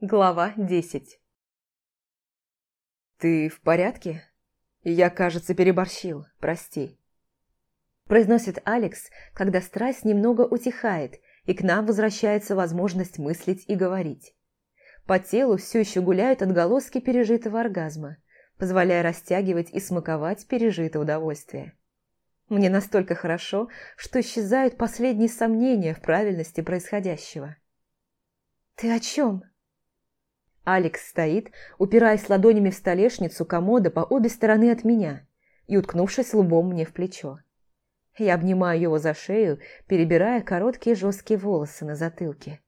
Глава десять «Ты в порядке? Я, кажется, переборщил, прости». Произносит Алекс, когда страсть немного утихает, и к нам возвращается возможность мыслить и говорить. По телу все еще гуляют отголоски пережитого оргазма, позволяя растягивать и смаковать пережитое удовольствие. Мне настолько хорошо, что исчезают последние сомнения в правильности происходящего. «Ты о чем?» Алекс стоит, упираясь ладонями в столешницу комода по обе стороны от меня и уткнувшись лбом мне в плечо. Я обнимаю его за шею, перебирая короткие жесткие волосы на затылке.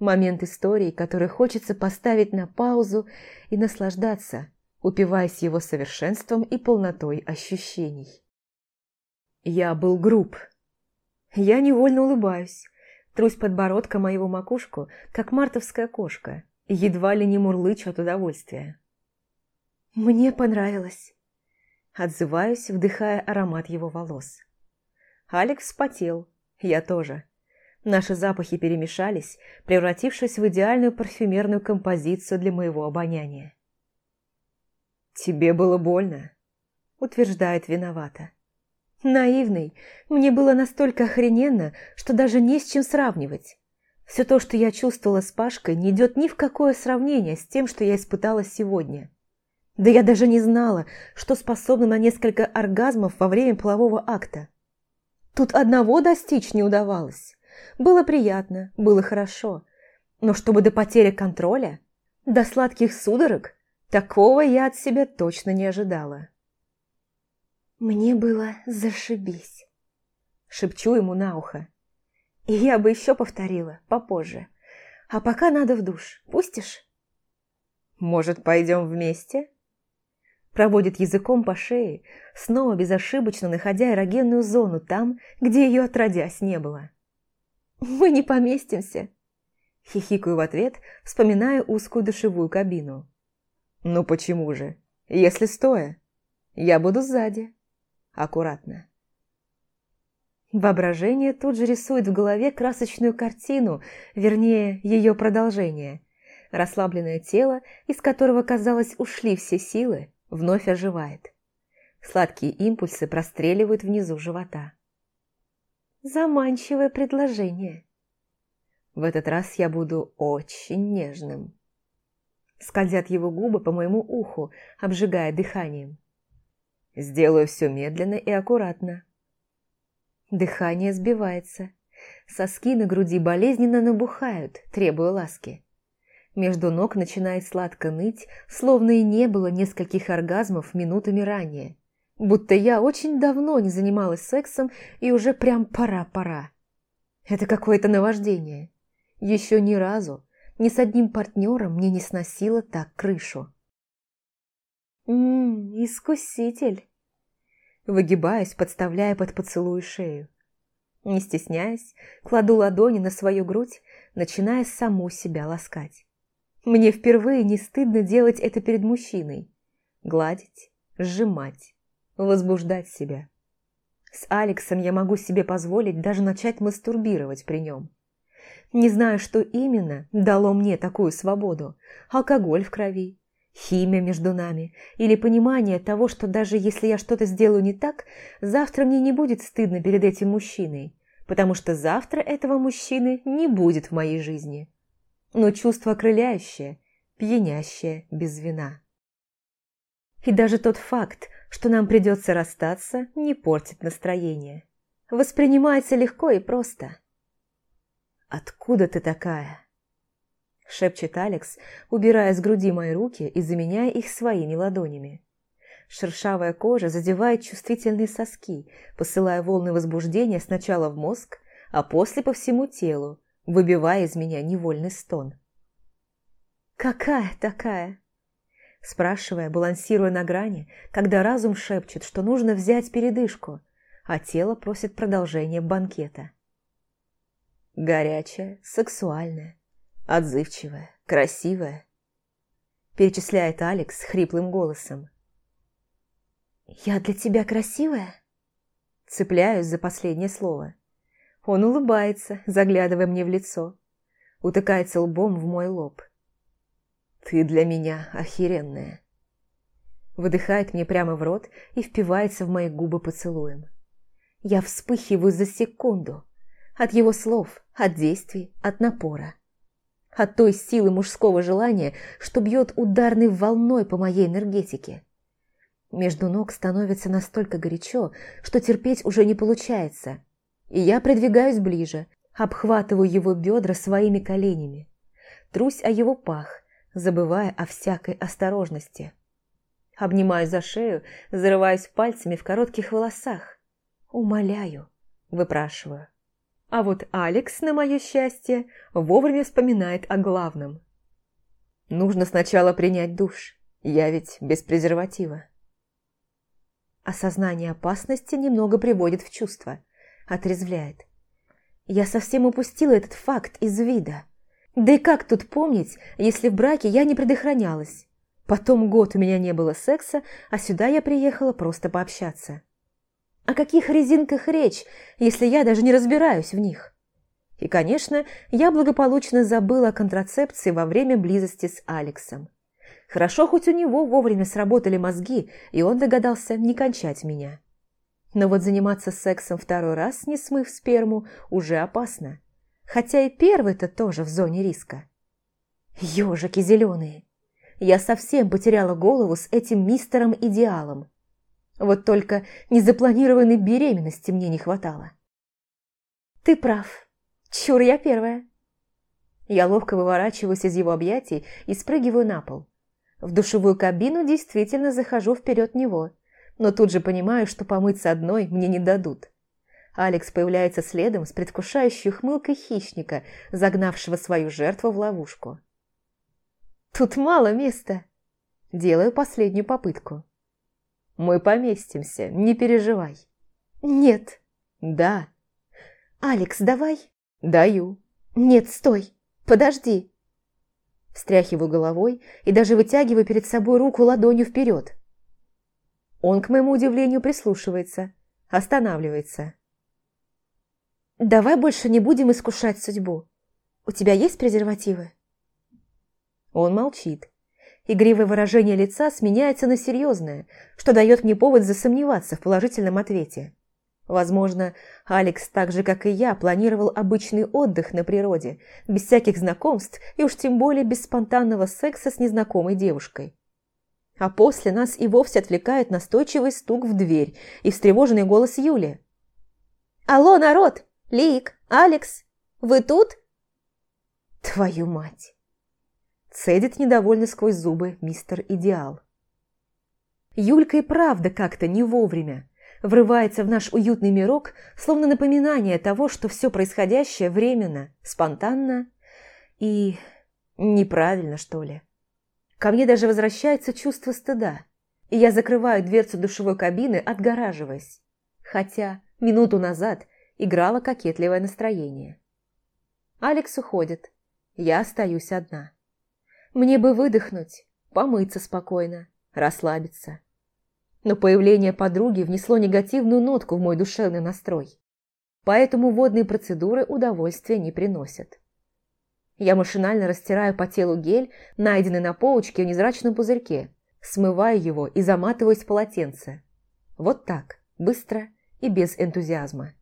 Момент истории, который хочется поставить на паузу и наслаждаться, упиваясь его совершенством и полнотой ощущений. Я был груб. Я невольно улыбаюсь, трусь подбородка моего макушку, как мартовская кошка – едва ли не мурлычу от удовольствия. «Мне понравилось», – отзываюсь, вдыхая аромат его волос. Алекс вспотел, я тоже. Наши запахи перемешались, превратившись в идеальную парфюмерную композицию для моего обоняния. «Тебе было больно?» – утверждает виновата. Наивный, мне было настолько охрененно, что даже не с чем сравнивать. Все то, что я чувствовала с Пашкой, не идет ни в какое сравнение с тем, что я испытала сегодня. Да я даже не знала, что способна на несколько оргазмов во время полового акта. Тут одного достичь не удавалось. Было приятно, было хорошо. Но чтобы до потери контроля, до сладких судорог, такого я от себя точно не ожидала. «Мне было зашибись», – шепчу ему на ухо. И я бы еще повторила, попозже. А пока надо в душ. Пустишь? Может, пойдем вместе? Проводит языком по шее, снова безошибочно находя эрогенную зону там, где ее отродясь не было. «Мы не поместимся!» Хихикаю в ответ, вспоминая узкую душевую кабину. «Ну почему же? Если стоя, я буду сзади. Аккуратно». Воображение тут же рисует в голове красочную картину, вернее, ее продолжение. Расслабленное тело, из которого, казалось, ушли все силы, вновь оживает. Сладкие импульсы простреливают внизу живота. Заманчивое предложение. В этот раз я буду очень нежным. Скользят его губы по моему уху, обжигая дыханием. Сделаю все медленно и аккуратно. Дыхание сбивается. Соски на груди болезненно набухают, требуя ласки. Между ног начинает сладко ныть, словно и не было нескольких оргазмов минутами ранее. Будто я очень давно не занималась сексом и уже прям пора-пора. Это какое-то наваждение. Еще ни разу, ни с одним партнером мне не сносило так крышу. «Ммм, искуситель!» Выгибаясь, подставляя под поцелуй шею. Не стесняясь, кладу ладони на свою грудь, начиная саму себя ласкать. Мне впервые не стыдно делать это перед мужчиной. Гладить, сжимать, возбуждать себя. С Алексом я могу себе позволить даже начать мастурбировать при нем. Не знаю, что именно дало мне такую свободу. Алкоголь в крови, химия между нами или понимание того, что даже если я что-то сделаю не так, завтра мне не будет стыдно перед этим мужчиной, потому что завтра этого мужчины не будет в моей жизни. Но чувство окрыляющее, пьянящее, без вина. И даже тот факт, что нам придется расстаться, не портит настроение. Воспринимается легко и просто. «Откуда ты такая?» Шепчет Алекс, убирая с груди мои руки и заменяя их своими ладонями. Шершавая кожа задевает чувствительные соски, посылая волны возбуждения сначала в мозг, а после по всему телу, выбивая из меня невольный стон. «Какая такая?» Спрашивая, балансируя на грани, когда разум шепчет, что нужно взять передышку, а тело просит продолжения банкета. Горячая, сексуальная, отзывчивая, красивая», – перечисляет Алекс хриплым голосом. «Я для тебя красивая?» Цепляюсь за последнее слово. Он улыбается, заглядывая мне в лицо. Утыкается лбом в мой лоб. Ты для меня охеренная. Выдыхает мне прямо в рот и впивается в мои губы поцелуем. Я вспыхиваю за секунду. От его слов, от действий, от напора. От той силы мужского желания, что бьет ударной волной по моей энергетике. Между ног становится настолько горячо, что терпеть уже не получается. И я придвигаюсь ближе, обхватываю его бедра своими коленями. Трусь о его пах, забывая о всякой осторожности. Обнимаю за шею, зарываюсь пальцами в коротких волосах. Умоляю, выпрашиваю. А вот Алекс, на мое счастье, вовремя вспоминает о главном. Нужно сначала принять душ. Я ведь без презерватива. Осознание опасности немного приводит в чувство, отрезвляет. Я совсем упустила этот факт из вида. Да и как тут помнить, если в браке я не предохранялась? Потом год у меня не было секса, а сюда я приехала просто пообщаться. О каких резинках речь, если я даже не разбираюсь в них? И, конечно, я благополучно забыла о контрацепции во время близости с Алексом. Хорошо, хоть у него вовремя сработали мозги, и он догадался не кончать меня. Но вот заниматься сексом второй раз, не смыв сперму, уже опасно. Хотя и первый-то тоже в зоне риска. Ёжики зеленые! Я совсем потеряла голову с этим мистером-идеалом. Вот только незапланированной беременности мне не хватало. «Ты прав. Чур, я первая». Я ловко выворачиваюсь из его объятий и спрыгиваю на пол. В душевую кабину действительно захожу вперед него, но тут же понимаю, что помыться одной мне не дадут. Алекс появляется следом с предвкушающей хмылкой хищника, загнавшего свою жертву в ловушку. «Тут мало места!» Делаю последнюю попытку. Мы поместимся, не переживай. Нет. Да. Алекс, давай. Даю. Нет, стой. Подожди. Встряхиваю головой и даже вытягиваю перед собой руку ладонью вперед. Он, к моему удивлению, прислушивается, останавливается. «Давай больше не будем искушать судьбу. У тебя есть презервативы?» Он молчит, Игривое выражение лица сменяется на серьезное, что дает мне повод засомневаться в положительном ответе. Возможно, Алекс, так же как и я, планировал обычный отдых на природе, без всяких знакомств и уж тем более без спонтанного секса с незнакомой девушкой. А после нас и вовсе отвлекает настойчивый стук в дверь и встревоженный голос Юли. «Алло, народ! Лик! Алекс! Вы тут?» «Твою мать!» Цедит недовольно сквозь зубы мистер Идеал. Юлька и правда как-то не вовремя. Врывается в наш уютный мирок, словно напоминание того, что все происходящее временно, спонтанно и неправильно, что ли. Ко мне даже возвращается чувство стыда, и я закрываю дверцу душевой кабины, отгораживаясь. Хотя минуту назад играло кокетливое настроение. Алекс уходит, я остаюсь одна. Мне бы выдохнуть, помыться спокойно, расслабиться. Но появление подруги внесло негативную нотку в мой душевный настрой. Поэтому водные процедуры удовольствия не приносят. Я машинально растираю по телу гель, найденный на полочке в незрачном пузырьке, смываю его и заматываюсь в полотенце. Вот так, быстро и без энтузиазма.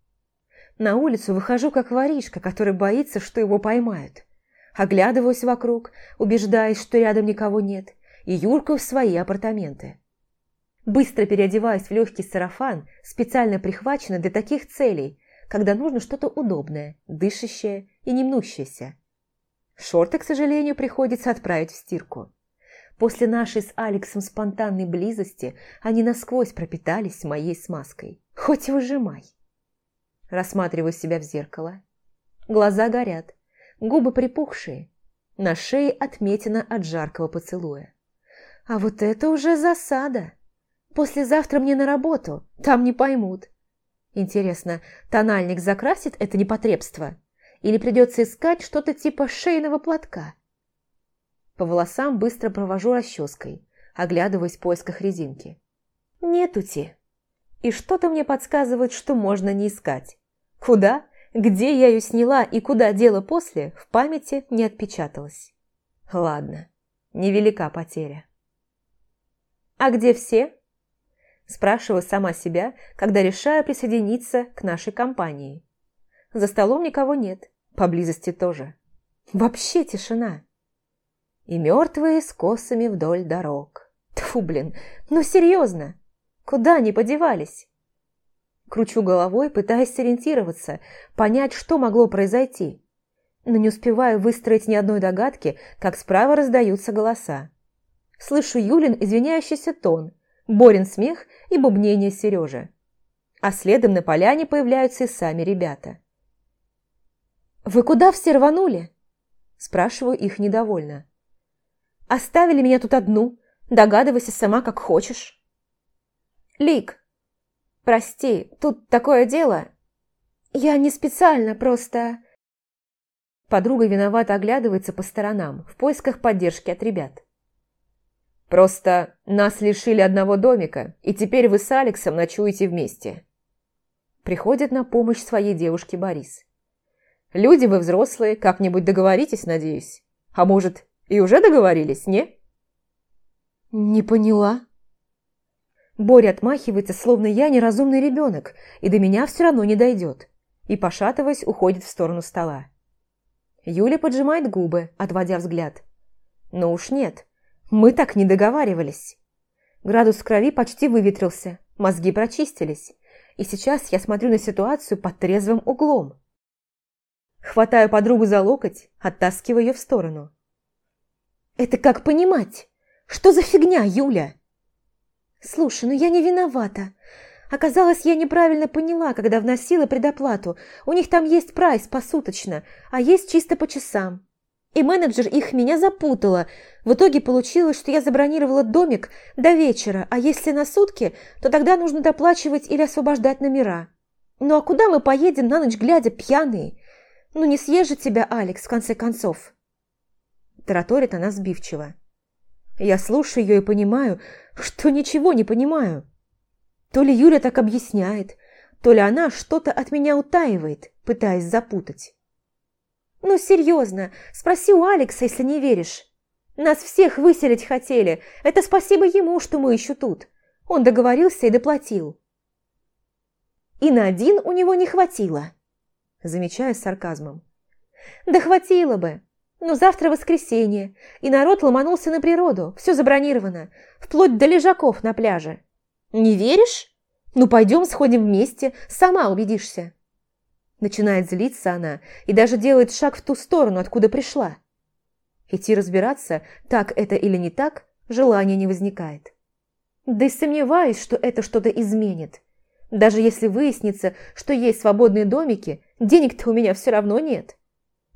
На улицу выхожу как воришка, который боится, что его поймают. Оглядываюсь вокруг, убеждаясь, что рядом никого нет, и юркаю в свои апартаменты. Быстро переодеваюсь в легкий сарафан, специально прихваченный для таких целей, когда нужно что-то удобное, дышащее и не мнущееся. Шорты, к сожалению, приходится отправить в стирку. После нашей с Алексом спонтанной близости они насквозь пропитались моей смазкой. Хоть выжимай. Рассматриваю себя в зеркало. Глаза горят, губы припухшие, на шее отметина от жаркого поцелуя. А вот это уже засада. Послезавтра мне на работу, там не поймут. Интересно, тональник закрасит это непотребство? Или придется искать что-то типа шейного платка? По волосам быстро провожу расческой, оглядываясь в поисках резинки. Нетути. И что-то мне подсказывает, что можно не искать. Куда? Где я ее сняла и куда дела после, в памяти не отпечаталось. Ладно, невелика потеря. «А где все?» Спрашиваю сама себя, когда решаю присоединиться к нашей компании. За столом никого нет, поблизости тоже. Вообще тишина. И мертвые с косами вдоль дорог. Тьфу, блин, ну серьезно, куда они подевались? Кручу головой, пытаясь сориентироваться, понять, что могло произойти. Но не успеваю выстроить ни одной догадки, как справа раздаются голоса. Слышу Юлин извиняющийся тон, Борин смех и бубнение Сережи. А следом на поляне появляются и сами ребята. «Вы куда все рванули?» Спрашиваю их недовольно. «Оставили меня тут одну. Догадывайся сама, как хочешь». «Лик, прости, тут такое дело. Я не специально, просто...» Подруга виновато оглядывается по сторонам в поисках поддержки от ребят. «Просто нас лишили одного домика, и теперь вы с Алексом ночуете вместе». Приходит на помощь своей девушке Борис. «Люди вы взрослые, как-нибудь договоритесь, надеюсь. А может, и уже договорились, не?» «Не поняла». Боря отмахивается, словно я неразумный ребенок, и до меня все равно не дойдет, и, пошатываясь, уходит в сторону стола. Юля поджимает губы, отводя взгляд. Но уж нет, мы так не договаривались. Градус крови почти выветрился, мозги прочистились, и сейчас я смотрю на ситуацию под трезвым углом. Хватаю подругу за локоть, оттаскиваю ее в сторону. «Это как понимать? Что за фигня, Юля?» «Слушай, ну я не виновата. Оказалось, я неправильно поняла, когда вносила предоплату. У них там есть прайс посуточно, а есть чисто по часам. И менеджер их меня запутала. В итоге получилось, что я забронировала домик до вечера, а если на сутки, то тогда нужно доплачивать или освобождать номера. Ну а куда мы поедем на ночь глядя пьяные? Ну не съешь тебя, Алекс, в конце концов. Тараторит она сбивчиво. Я слушаю ее и понимаю, что ничего не понимаю. То ли Юля так объясняет, то ли она что-то от меня утаивает, пытаясь запутать. «Ну, серьезно, спроси у Алекса, если не веришь. Нас всех выселить хотели. Это спасибо ему, что мы еще тут. Он договорился и доплатил». «И на один у него не хватило», замечаю с сарказмом. «Да хватило бы. Но завтра воскресенье, и народ ломанулся на природу, все забронировано, вплоть до лежаков на пляже. Не веришь? Ну, пойдем сходим вместе, сама убедишься». Начинает злиться она и даже делает шаг в ту сторону, откуда пришла. Идти разбираться, так это или не так, желания не возникает. Да и сомневаюсь, что это что-то изменит. Даже если выяснится, что есть свободные домики, денег-то у меня все равно нет.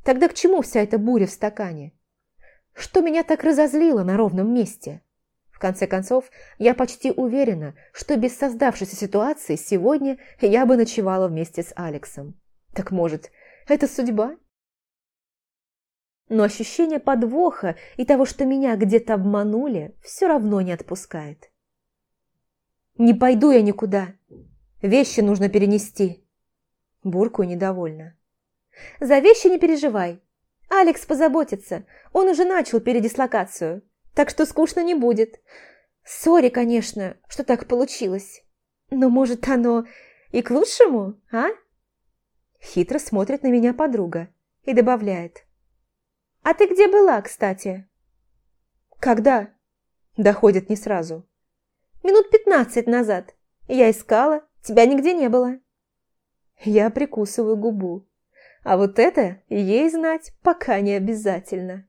Тогда к чему вся эта буря в стакане? Что меня так разозлило на ровном месте? В конце концов, я почти уверена, что без создавшейся ситуации сегодня я бы ночевала вместе с Алексом. Так может, это судьба? Но ощущение подвоха и того, что меня где-то обманули, все равно не отпускает. «Не пойду я никуда. Вещи нужно перенести». Буркую недовольно. «За вещи не переживай. Алекс позаботится. Он уже начал передислокацию. Так что скучно не будет. Сори, конечно, что так получилось. Но, может, оно и к лучшему, а?» Хитро смотрит на меня подруга и добавляет. «А ты где была, кстати?» «Когда?» Доходит не сразу. «Минут пятнадцать назад. Я искала, тебя нигде не было». Я прикусываю губу. А вот это ей знать пока не обязательно.